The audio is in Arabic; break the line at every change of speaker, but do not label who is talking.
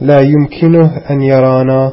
لا يمكنه أن يرانا.